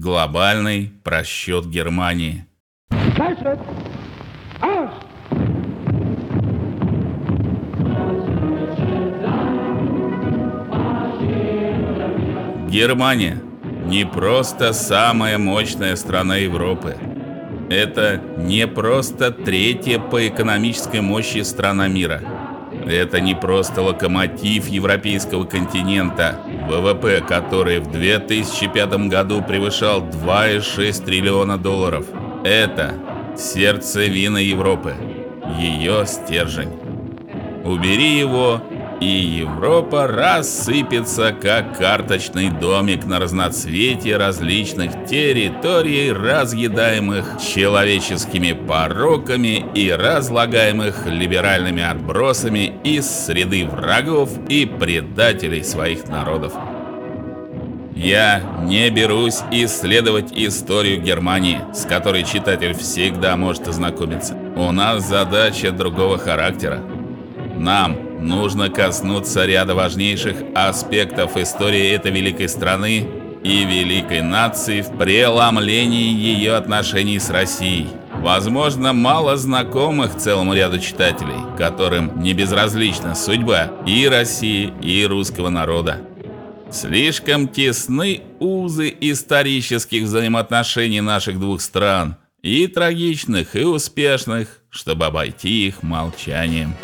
Глобальный просчет Германии. Германия не просто самая мощная страна Европы. Это не просто третья по экономической мощи страна мира. Это не просто локомотив европейского континента, ВВП который в 2005 году превышал 2,6 триллиона долларов. Это сердцевина Европы, ее стержень. Убери его, и Европа рассыпется как карточный домик на разноцветие различных территорий, разъедаемых человеческими пороками и разлагаемых либеральными отбросами из среды врагов и предателей своих народов. Я не берусь исследовать историю Германии, с которой читатель всегда может ознакомиться. У нас задача другого характера. Нам нужно коснуться ряда важнейших аспектов истории этой великой страны и великой нации в преломлении ее отношений с Россией. Возможно, мало знакомых целому ряду читателей, которым не безразлична судьба и России, и русского народа. Слишком тесны узы исторических взаимоотношений наших двух стран, и трагичных, и успешных, чтобы обойти их молчанием.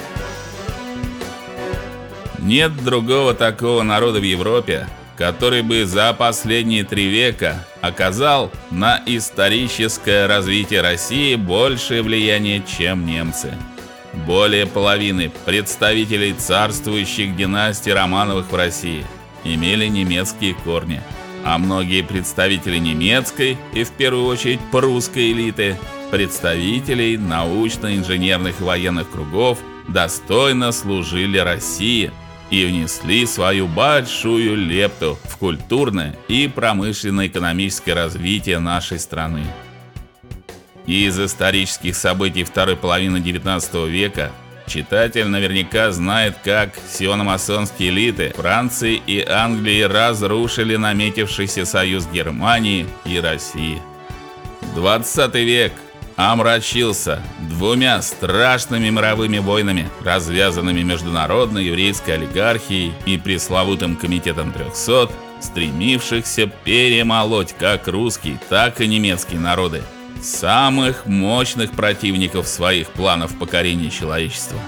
Нет другого такого народа в Европе, который бы за последние три века оказал на историческое развитие России большее влияние, чем немцы. Более половины представителей царствующих династий Романовых в России имели немецкие корни, а многие представители немецкой и в первую очередь прусской элиты, представителей научно-инженерных и военных кругов достойно служили России – и внесли свою большую лепту в культурное и промышленно-экономическое развитие нашей страны. Из исторических событий второй половины XIX века читатель наверняка знает, как сиономасонские элиты Франции и Англии разрушили наметившийся союз Германии и России. 20 век омрачился двумя страшными мировыми войнами, развязанными международной еврейской олигархией и пресловутым комитетом 300, стремившихся перемолоть как русские, так и немецкие народы, самых мощных противников своих планов покорения человечества.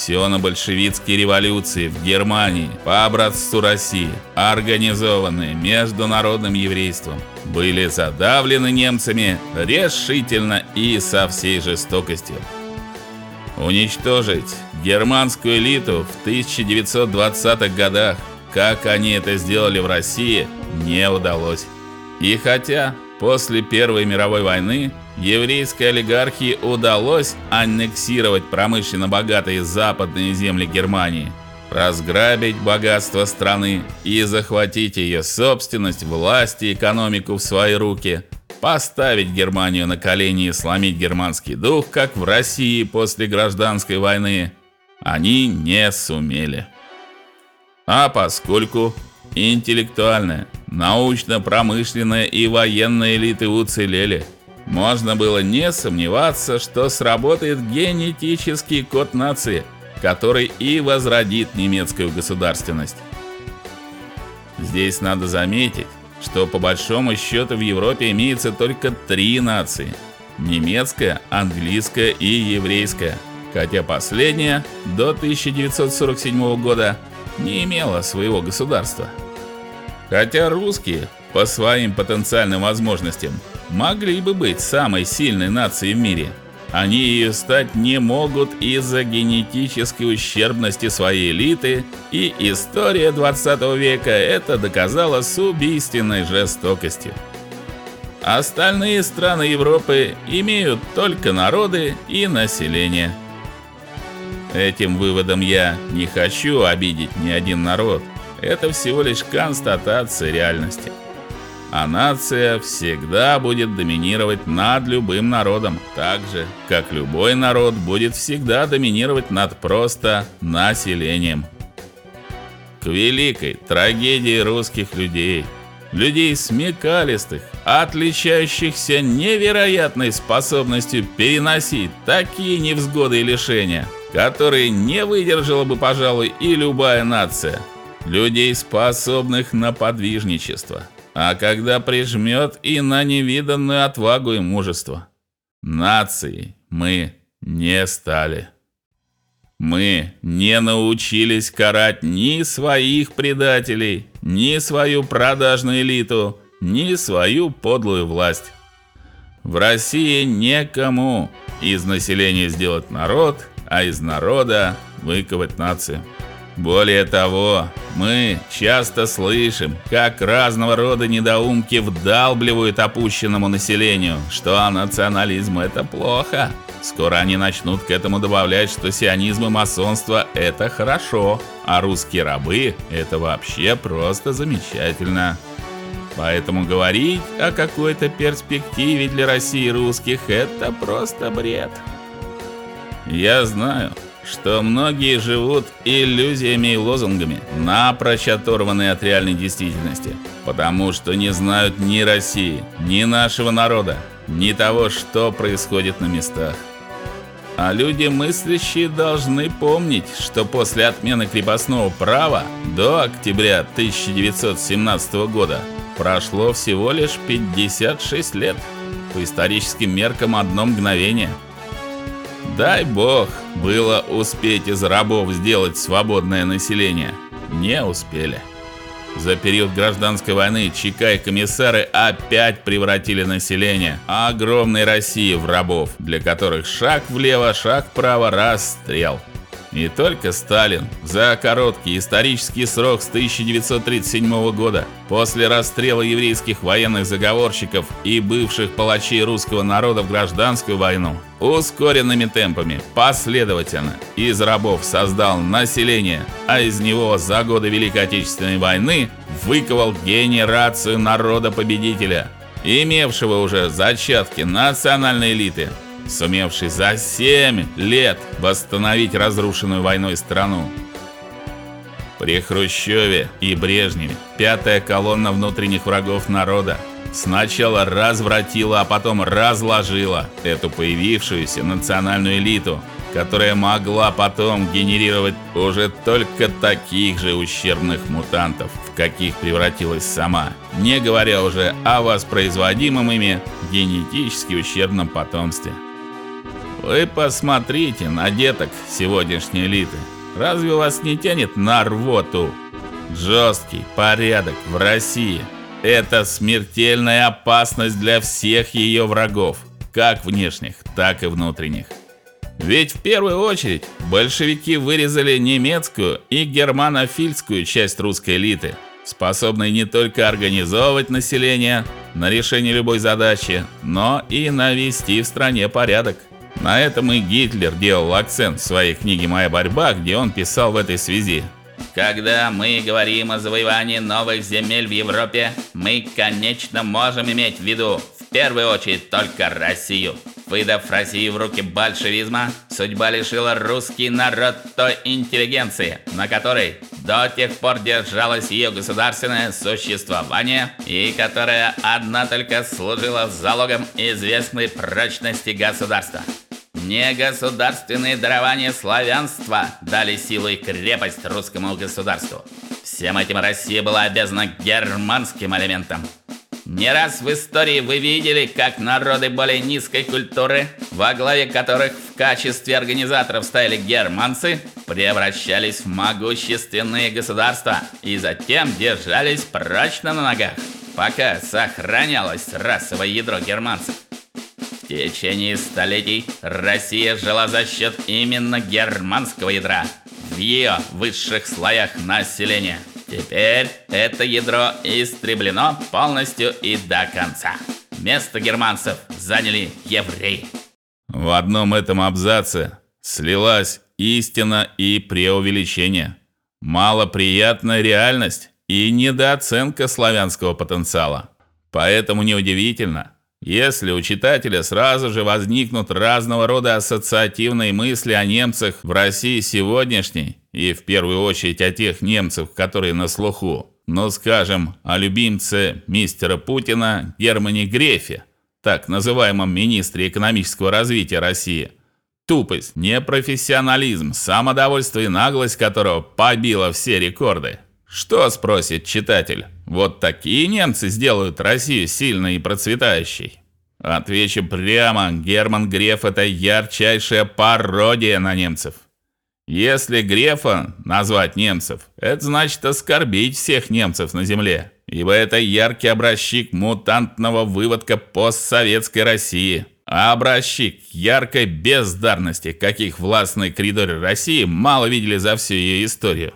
Сионо-большевистские революции в Германии по образцу России, организованные международным еврейством, были задавлены немцами решительно и со всей жестокостью. Уничтожить германскую элиту в 1920-х годах, как они это сделали в России, не удалось. И хотя после Первой мировой войны еврейской олигархии удалось аннексировать промышленно богатые западные земли Германии, разграбить богатство страны и захватить ее собственность, власть и экономику в свои руки, поставить Германию на колени и сломить германский дух, как в России после гражданской войны, они не сумели. А поскольку интеллектуальная, научно-промышленная и военная элиты уцелели, можно было не сомневаться, что сработает генетический код нации, который и возродит немецкую государственность. Здесь надо заметить, что по большому счету в Европе имеется только три нации: немецкая, английская и еврейская, хотя последняя до 1947 года не имела своего государства. Хотя русские по своим потенциальным возможностям могли бы быть самой сильной нацией в мире. Они ее стать не могут из-за генетической ущербности своей элиты, и история 20 века это доказала с убийственной жестокостью. Остальные страны Европы имеют только народы и население. Этим выводом я не хочу обидеть ни один народ. Это всего лишь констатация реальности а нация всегда будет доминировать над любым народом, так же, как любой народ будет всегда доминировать над просто населением. К великой трагедии русских людей людей смекалистых, отличающихся невероятной способностью переносить такие невзгоды и лишения, которые не выдержала бы, пожалуй, и любая нация. Людей, способных на подвижничество, а когда прижмет и на невиданную отвагу и мужество. Нацией мы не стали. Мы не научились карать ни своих предателей, ни свою продажную элиту, ни свою подлую власть. В России некому из населения сделать народ, а из народа выковать нацию. Более того, мы часто слышим, как разного рода недоумки вдалбливают опущенному населению, что национализм это плохо. Скоро они начнут к этому добавлять, что сионизм и масонство это хорошо, а русские рабы это вообще просто замечательно. Поэтому говорить о какой-то перспективе для России русских это просто бред. Я знаю, что многие живут иллюзиями и лозунгами, напрочь оторванные от реальной действительности, потому что не знают ни России, ни нашего народа, ни того, что происходит на местах. А люди мыслящие должны помнить, что после отмены крепостного права до октября 1917 года прошло всего лишь 56 лет. По историческим меркам одно мгновение. Дай бог было успеть из рабов сделать свободное население. Не успели. За период гражданской войны ЧК и комиссары опять превратили население огромной России в рабов, для которых шаг влево, шаг вправо расстрел. Не только Сталин. За короткий исторический срок с 1937 года, после расстрела еврейских военных заговорщиков и бывших палачей русского народа в гражданскую войну, ускоренными темпами, последовательно из рабов создал население, а из него за годы Великой Отечественной войны выковал генерацию народа-победителя, имевшего уже зачатки национальной элиты сумевший за 7 лет восстановить разрушенную войной страну. При Хрущеве и Брежневе пятая колонна внутренних врагов народа сначала развратила, а потом разложила эту появившуюся национальную элиту, которая могла потом генерировать уже только таких же ущербных мутантов, в каких превратилась сама, не говоря уже о воспроизводимом ими генетически ущербном потомстве. Вы посмотрите на деток сегодняшней элиты. Разве вас не тянет на рвоту? Жесткий порядок в России это смертельная опасность для всех ее врагов, как внешних, так и внутренних. Ведь в первую очередь большевики вырезали немецкую и германофильскую часть русской элиты, способной не только организовывать население на решение любой задачи, но и навести в стране порядок. На этом и Гитлер делал акцент в своей книге Моя борьба, где он писал в этой связи: когда мы говорим о завоевании новых земель в Европе, мы, конечно, можем иметь в виду в первую очередь только Россию. Выдав Россию в руки большевизма, судьба лишила русский народ той интеллигенции, на которой до тех пор держалось ее государственное существование и которая одна только служила залогом известной прочности государства. Негосударственные дарования славянства дали силу и крепость русскому государству. Всем этим Россия была обязана германским элементам. Не раз в истории вы видели, как народы более низкой культуры, во главе которых в качестве организаторов стояли германцы, превращались в могущественные государства и затем держались прочно на ногах, пока сохранялось расовое ядро германцев течение столетий Россия жила за счет именно германского ядра в ее высших слоях населения. Теперь это ядро истреблено полностью и до конца. Место германцев заняли евреи. В одном этом абзаце слилась истина и преувеличение, малоприятная реальность и недооценка славянского потенциала. Поэтому неудивительно, если у читателя сразу же возникнут разного рода ассоциативные мысли о немцах в России сегодняшней, и в первую очередь о тех немцах, которые на слуху, Ну, скажем, о любимце мистера Путина Германе Грефе, так называемом министре экономического развития России. Тупость, непрофессионализм, самодовольство и наглость которого побило все рекорды. Что спросит читатель? Вот такие немцы сделают Россию сильной и процветающей. Отвечу прямо, Герман Греф это ярчайшая пародия на немцев. Если Грефа назвать немцев, это значит оскорбить всех немцев на земле, ибо это яркий образчик мутантного выводка постсоветской России, а образчик яркой бездарности, каких властные коридоры России мало видели за всю ее историю.